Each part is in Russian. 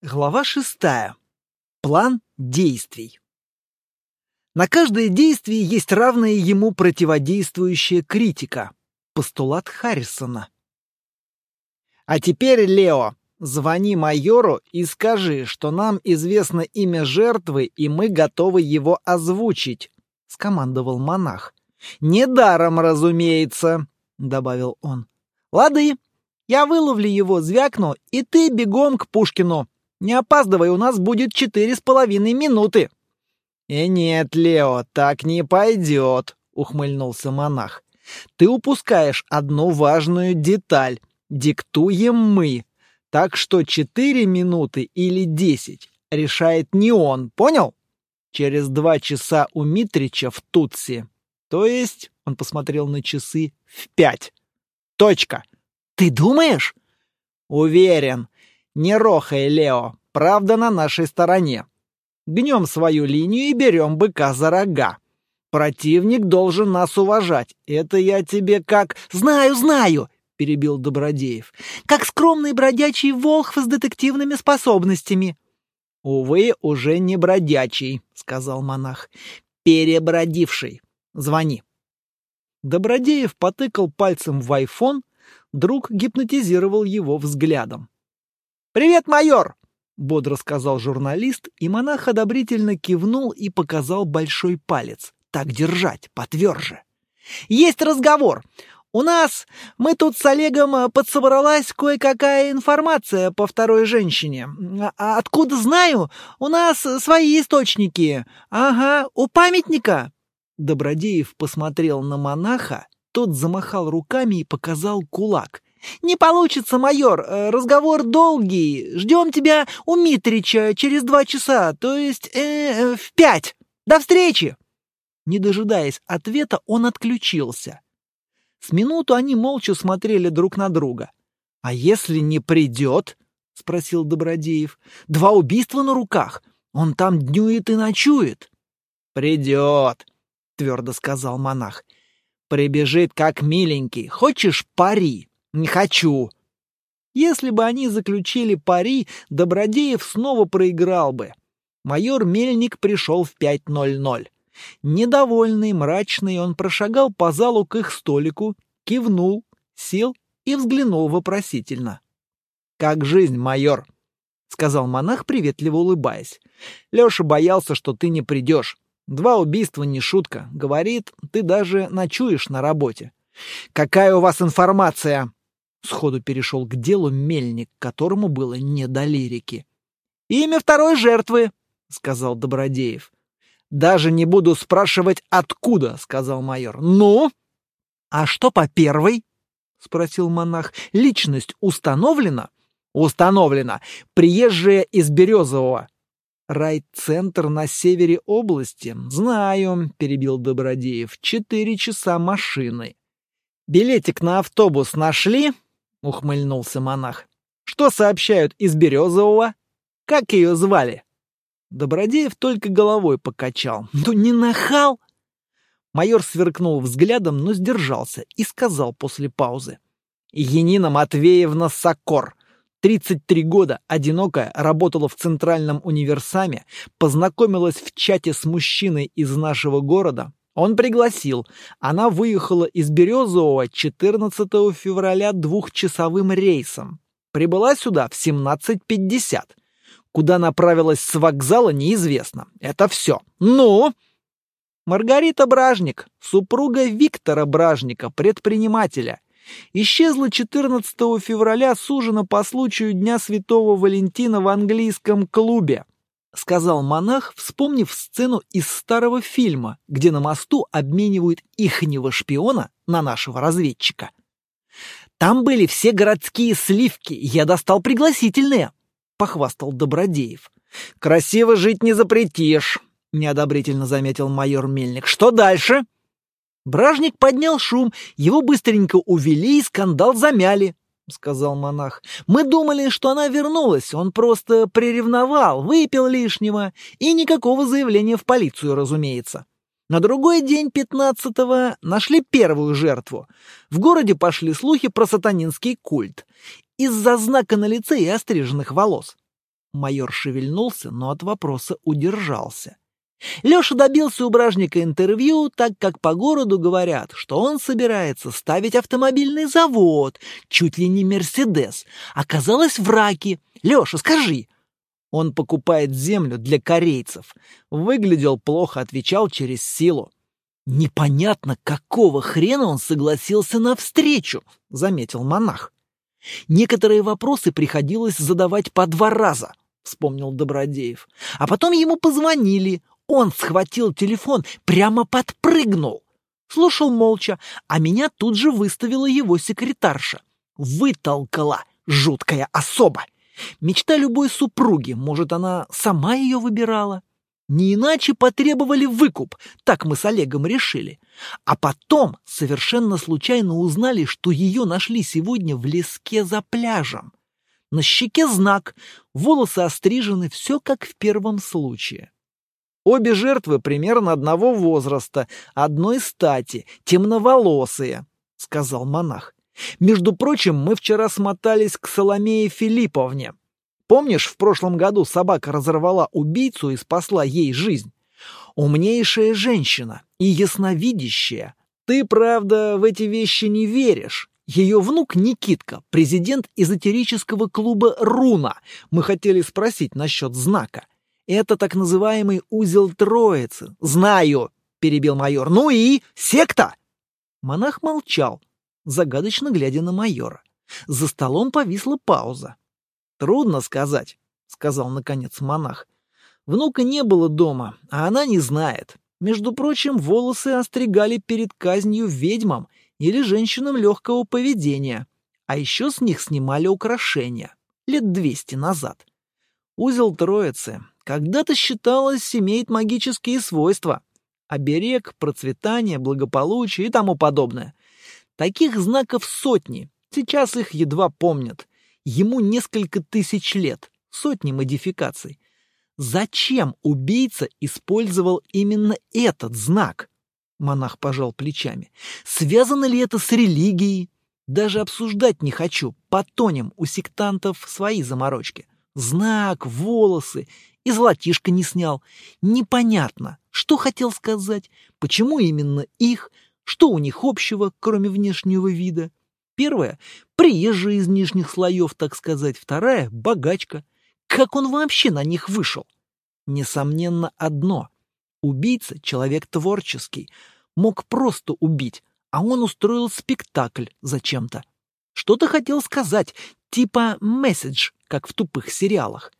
Глава шестая. План действий. На каждое действие есть равная ему противодействующая критика. Постулат Харрисона. А теперь, Лео, звони майору и скажи, что нам известно имя жертвы, и мы готовы его озвучить, скомандовал монах. Недаром, разумеется, добавил он. Лады, я выловлю его, звякну, и ты бегом к Пушкину. Не опаздывай, у нас будет четыре с половиной минуты. «И нет, Лео, так не пойдет», — ухмыльнулся монах. «Ты упускаешь одну важную деталь. Диктуем мы. Так что четыре минуты или десять решает не он, понял? Через два часа у Митрича в Тутси. То есть, он посмотрел на часы, в пять. Точка. Ты думаешь? Уверен. Не рохай, Лео, правда на нашей стороне. Гнем свою линию и берем быка за рога. Противник должен нас уважать. Это я тебе как... Знаю, знаю, перебил Добродеев. Как скромный бродячий волхв с детективными способностями. Увы, уже не бродячий, сказал монах. Перебродивший. Звони. Добродеев потыкал пальцем в айфон, друг гипнотизировал его взглядом. «Привет, майор!» — бодро сказал журналист, и монах одобрительно кивнул и показал большой палец. «Так держать, потверже!» «Есть разговор! У нас, мы тут с Олегом э, подсобралась кое-какая информация по второй женщине. А откуда знаю? У нас свои источники. Ага, у памятника!» Добродеев посмотрел на монаха, тот замахал руками и показал кулак — «Не получится, майор. Э, разговор долгий. Ждем тебя у Митрича через два часа, то есть э, э, в пять. До встречи!» Не дожидаясь ответа, он отключился. С минуту они молча смотрели друг на друга. «А если не придет?» — спросил Добродеев. «Два убийства на руках. Он там днюет и ночует». «Придет», — твердо сказал монах. «Прибежит, как миленький. Хочешь пари?» Не хочу. Если бы они заключили пари, Добродеев снова проиграл бы. Майор Мельник пришел в 5.00. Недовольный, мрачный, он прошагал по залу к их столику, кивнул, сел и взглянул вопросительно. «Как жизнь, майор?» — сказал монах, приветливо улыбаясь. «Леша боялся, что ты не придешь. Два убийства не шутка. Говорит, ты даже ночуешь на работе». «Какая у вас информация?» Сходу перешел к делу мельник, которому было не до лирики. «Имя второй жертвы», — сказал Добродеев. «Даже не буду спрашивать, откуда», — сказал майор. «Ну?» «А что по первой?» — спросил монах. «Личность установлена?» «Установлена. Приезжая из Березового». «Райцентр на севере области. Знаю», — перебил Добродеев. «Четыре часа машины». «Билетик на автобус нашли?» — ухмыльнулся монах. «Что сообщают из Березового? Как ее звали?» Добродеев только головой покачал. «Ну не нахал!» Майор сверкнул взглядом, но сдержался и сказал после паузы. «Енина Матвеевна Сокор. 33 года, одинокая, работала в Центральном универсаме, познакомилась в чате с мужчиной из нашего города, он пригласил. Она выехала из Березового 14 февраля двухчасовым рейсом. Прибыла сюда в 17.50. Куда направилась с вокзала, неизвестно. Это все. Ну? Маргарита Бражник, супруга Виктора Бражника, предпринимателя. Исчезла 14 февраля с ужина по случаю Дня Святого Валентина в английском клубе. — сказал монах, вспомнив сцену из старого фильма, где на мосту обменивают ихнего шпиона на нашего разведчика. «Там были все городские сливки, я достал пригласительные», — похвастал Добродеев. «Красиво жить не запретишь», — неодобрительно заметил майор Мельник. «Что дальше?» Бражник поднял шум, его быстренько увели и скандал замяли. — сказал монах. «Мы думали, что она вернулась. Он просто приревновал, выпил лишнего. И никакого заявления в полицию, разумеется. На другой день, пятнадцатого, нашли первую жертву. В городе пошли слухи про сатанинский культ. Из-за знака на лице и остриженных волос. Майор шевельнулся, но от вопроса удержался. Леша добился у бражника интервью, так как по городу говорят, что он собирается ставить автомобильный завод, чуть ли не «Мерседес». Оказалось в раке. Леша, скажи. Он покупает землю для корейцев. Выглядел плохо, отвечал через силу. Непонятно, какого хрена он согласился на встречу, заметил монах. Некоторые вопросы приходилось задавать по два раза, вспомнил Добродеев. А потом ему позвонили. Он схватил телефон, прямо подпрыгнул. Слушал молча, а меня тут же выставила его секретарша. Вытолкала жуткая особа. Мечта любой супруги, может, она сама ее выбирала? Не иначе потребовали выкуп, так мы с Олегом решили. А потом совершенно случайно узнали, что ее нашли сегодня в леске за пляжем. На щеке знак, волосы острижены, все как в первом случае. Обе жертвы примерно одного возраста, одной стати, темноволосые, — сказал монах. Между прочим, мы вчера смотались к Соломее Филипповне. Помнишь, в прошлом году собака разорвала убийцу и спасла ей жизнь? Умнейшая женщина и ясновидящая. Ты, правда, в эти вещи не веришь. Ее внук Никитка, президент эзотерического клуба «Руна». Мы хотели спросить насчет знака. Это так называемый узел Троицы. Знаю, перебил майор. Ну и секта? Монах молчал, загадочно глядя на майора. За столом повисла пауза. «Трудно сказать», — сказал наконец монах. Внука не было дома, а она не знает. Между прочим, волосы остригали перед казнью ведьмам или женщинам легкого поведения, а еще с них снимали украшения лет двести назад. Узел Троицы когда-то считалось имеет магические свойства. Оберег, процветание, благополучие и тому подобное. Таких знаков сотни, сейчас их едва помнят. Ему несколько тысяч лет, сотни модификаций. Зачем убийца использовал именно этот знак? Монах пожал плечами. Связано ли это с религией? Даже обсуждать не хочу. Потонем у сектантов свои заморочки. Знак, волосы. И золотишко не снял. Непонятно, что хотел сказать, почему именно их, что у них общего, кроме внешнего вида. Первая — приезжая из нижних слоев, так сказать. Вторая — богачка. Как он вообще на них вышел? Несомненно, одно. Убийца — человек творческий. Мог просто убить, а он устроил спектакль зачем-то. Что-то хотел сказать, типа месседж, как в тупых сериалах.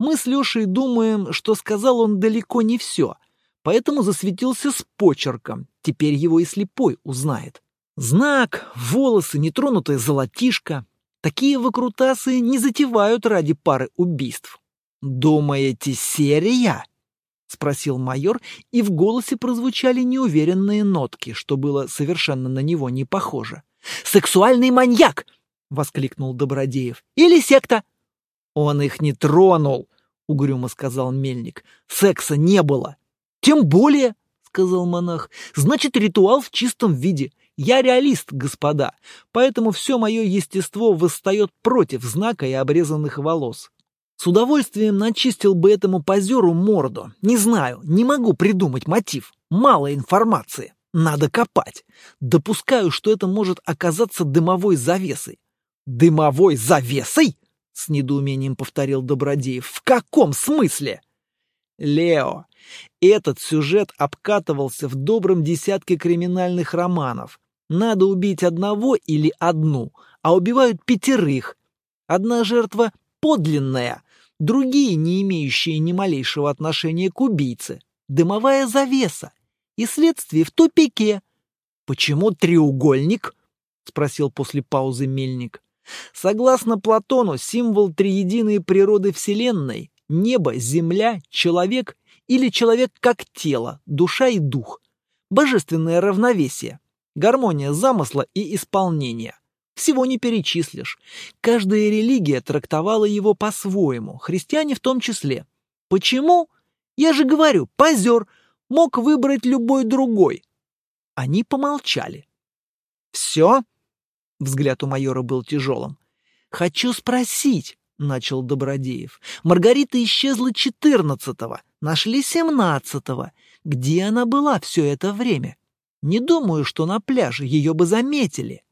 Мы с Лешей думаем, что сказал он далеко не все, поэтому засветился с почерком. Теперь его и слепой узнает. Знак, волосы, нетронутая золотишко. Такие выкрутасы не затевают ради пары убийств. «Думаете, серия?» — спросил майор, и в голосе прозвучали неуверенные нотки, что было совершенно на него не похоже. «Сексуальный маньяк!» — воскликнул Добродеев. «Или секта!» «Он их не тронул!» — угрюмо сказал Мельник. «Секса не было!» «Тем более!» — сказал монах. «Значит, ритуал в чистом виде. Я реалист, господа, поэтому все мое естество восстает против знака и обрезанных волос. С удовольствием начистил бы этому позеру морду. Не знаю, не могу придумать мотив. Мало информации. Надо копать. Допускаю, что это может оказаться дымовой завесой. Дымовой завесой? С недоумением повторил Добродеев. В каком смысле? Лео, этот сюжет обкатывался в добром десятке криминальных романов. Надо убить одного или одну, а убивают пятерых. Одна жертва подлинная, другие, не имеющие ни малейшего отношения к убийце. Дымовая завеса. И следствие в тупике. «Почему треугольник?» — спросил после паузы Мельник. Согласно Платону, символ триединой природы Вселенной — небо, земля, человек или человек как тело, душа и дух. Божественное равновесие. Гармония замысла и исполнения. Всего не перечислишь. Каждая религия трактовала его по-своему, христиане в том числе. Почему? Я же говорю, позер, мог выбрать любой другой. Они помолчали. «Все?» — взгляд у майора был тяжелым. «Хочу спросить», — начал Добродеев. «Маргарита исчезла четырнадцатого, нашли семнадцатого. Где она была все это время? Не думаю, что на пляже ее бы заметили».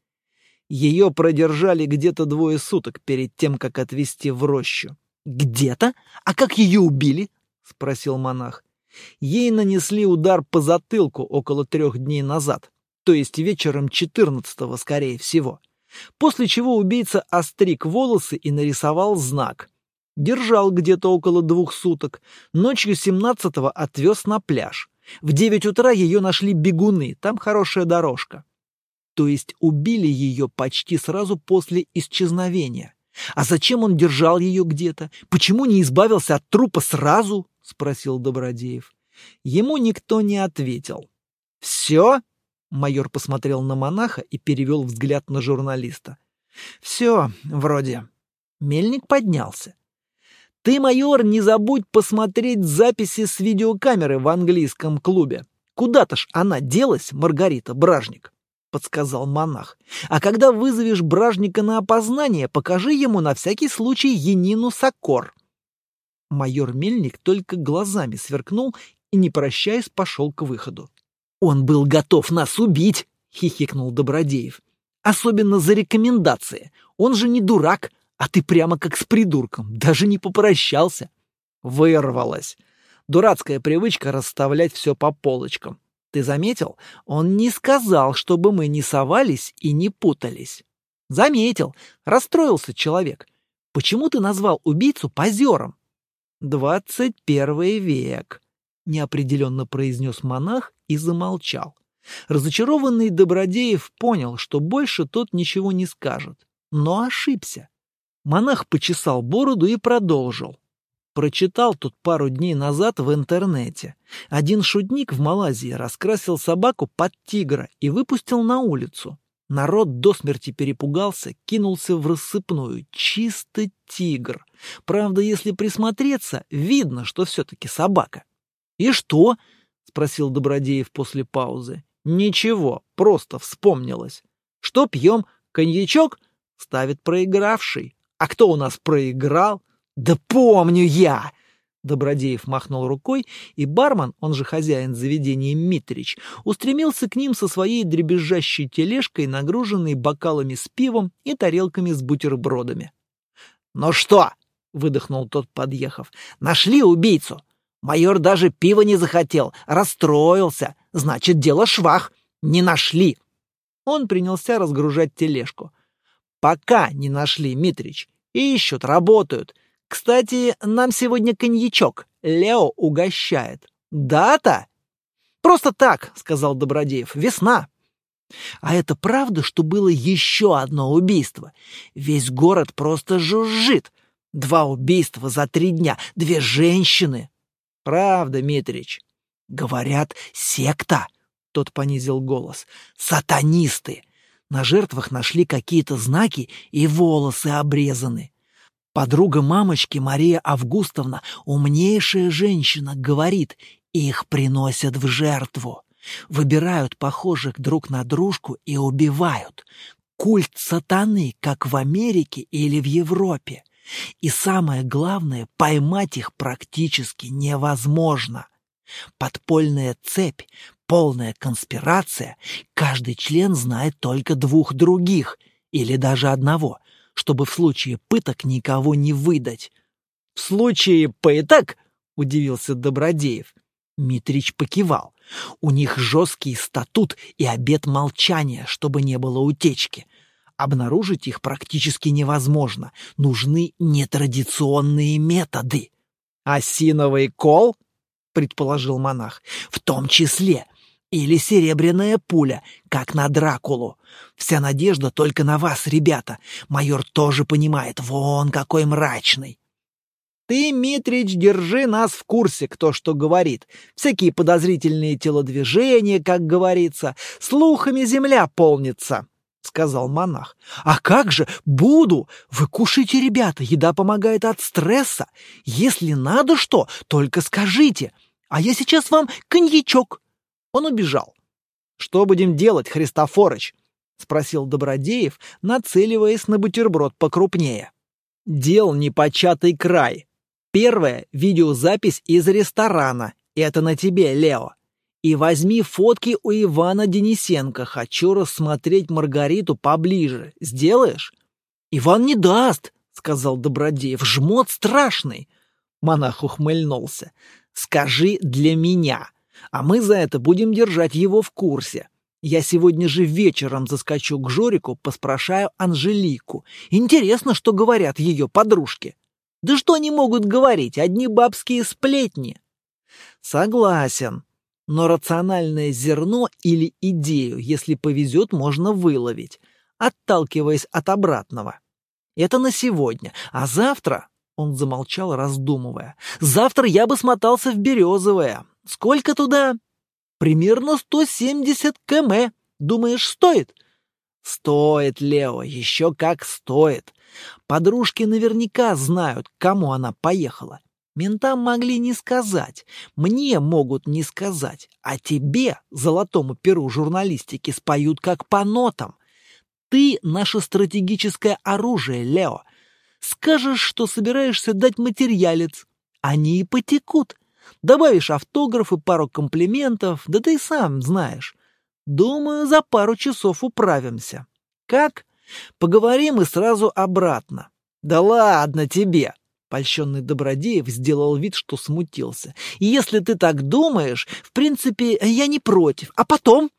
Ее продержали где-то двое суток перед тем, как отвезти в рощу. «Где-то? А как ее убили?» — спросил монах. Ей нанесли удар по затылку около трех дней назад, то есть вечером четырнадцатого, скорее всего. После чего убийца остриг волосы и нарисовал знак. Держал где-то около двух суток. Ночью семнадцатого отвез на пляж. В девять утра ее нашли бегуны, там хорошая дорожка. То есть убили ее почти сразу после исчезновения. А зачем он держал ее где-то? Почему не избавился от трупа сразу? Спросил Добродеев. Ему никто не ответил. Все? Майор посмотрел на монаха и перевел взгляд на журналиста. «Все, вроде». Мельник поднялся. «Ты, майор, не забудь посмотреть записи с видеокамеры в английском клубе. Куда-то ж она делась, Маргарита Бражник», — подсказал монах. «А когда вызовешь Бражника на опознание, покажи ему на всякий случай Енину Сокор». Майор Мельник только глазами сверкнул и, не прощаясь, пошел к выходу. «Он был готов нас убить!» — хихикнул Добродеев. «Особенно за рекомендации. Он же не дурак, а ты прямо как с придурком, даже не попрощался». Вырвалось. Дурацкая привычка расставлять все по полочкам. Ты заметил? Он не сказал, чтобы мы не совались и не путались. Заметил. Расстроился человек. Почему ты назвал убийцу позером? Двадцать первый век неопределенно произнес монах и замолчал. Разочарованный Добродеев понял, что больше тот ничего не скажет, но ошибся. Монах почесал бороду и продолжил. Прочитал тут пару дней назад в интернете. Один шутник в Малайзии раскрасил собаку под тигра и выпустил на улицу. Народ до смерти перепугался, кинулся в рассыпную. Чисто тигр. Правда, если присмотреться, видно, что все-таки собака. «И что?» — спросил Добродеев после паузы. «Ничего, просто вспомнилось. Что пьем? Коньячок?» — ставит проигравший. «А кто у нас проиграл?» «Да помню я!» Добродеев махнул рукой, и бармен, он же хозяин заведения Митрич, устремился к ним со своей дребезжащей тележкой, нагруженной бокалами с пивом и тарелками с бутербродами. «Ну что?» — выдохнул тот, подъехав. «Нашли убийцу? Майор даже пива не захотел, расстроился. Значит, дело швах. Не нашли. Он принялся разгружать тележку. Пока не нашли, Митрич. Ищут, работают. Кстати, нам сегодня коньячок. Лео угощает. Дата? Просто так, сказал Добродеев. Весна. А это правда, что было еще одно убийство? Весь город просто жужжит. Два убийства за три дня, две женщины. Правда, Митрич. Говорят, секта. Тот понизил голос. Сатанисты. На жертвах нашли какие-то знаки и волосы обрезаны. Подруга мамочки Мария Августовна, умнейшая женщина, говорит, их приносят в жертву. Выбирают похожих друг на дружку и убивают. Культ сатаны, как в Америке или в Европе. И самое главное, поймать их практически невозможно. Подпольная цепь, полная конспирация, каждый член знает только двух других, или даже одного, чтобы в случае пыток никого не выдать. «В случае пыток?» — удивился Добродеев. Митрич покивал. «У них жесткий статут и обет молчания, чтобы не было утечки. Обнаружить их практически невозможно. Нужны нетрадиционные методы. «Осиновый кол?» — предположил монах. «В том числе. Или серебряная пуля, как на Дракулу. Вся надежда только на вас, ребята. Майор тоже понимает, вон какой мрачный». «Ты, Митрич, держи нас в курсе, кто что говорит. Всякие подозрительные телодвижения, как говорится. Слухами земля полнится», — сказал монах. «А как же? Буду! Вы кушайте, ребята, еда помогает от стресса. Если надо что, только скажите. А я сейчас вам коньячок». Он убежал. «Что будем делать, Христофорыч?» — спросил Добродеев, нацеливаясь на бутерброд покрупнее. Дел непочатый край. Первое — видеозапись из ресторана. Это на тебе, Лео. И возьми фотки у Ивана Денисенко. Хочу рассмотреть Маргариту поближе. Сделаешь? Иван не даст, сказал Добродеев. Жмот страшный. Монах ухмыльнулся. Скажи для меня, а мы за это будем держать его в курсе. Я сегодня же вечером заскочу к Жорику, поспрашаю Анжелику. Интересно, что говорят ее подружки. Да что они могут говорить, одни бабские сплетни. Согласен, но рациональное зерно или идею, если повезет, можно выловить, отталкиваясь от обратного. Это на сегодня, а завтра... Он замолчал, раздумывая. «Завтра я бы смотался в Березовое. Сколько туда?» «Примерно 170 км. Думаешь, стоит?» «Стоит, Лео, еще как стоит. Подружки наверняка знают, к кому она поехала. Ментам могли не сказать, мне могут не сказать, а тебе, золотому перу журналистики, споют как по нотам. Ты — наше стратегическое оружие, Лео. Скажешь, что собираешься дать материалец. Они и потекут. Добавишь автограф и пару комплиментов, да ты сам знаешь. Думаю, за пару часов управимся. Как? Поговорим и сразу обратно. Да ладно тебе. Польщенный Добродеев сделал вид, что смутился. Если ты так думаешь, в принципе, я не против. А потом?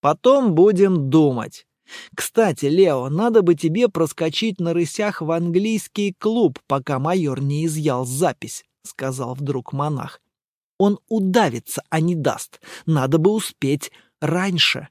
Потом будем думать. Кстати, Лео, надо бы тебе проскочить на рысях в английский клуб, пока майор не изъял запись, сказал вдруг монах. Он удавится, а не даст. Надо бы успеть раньше.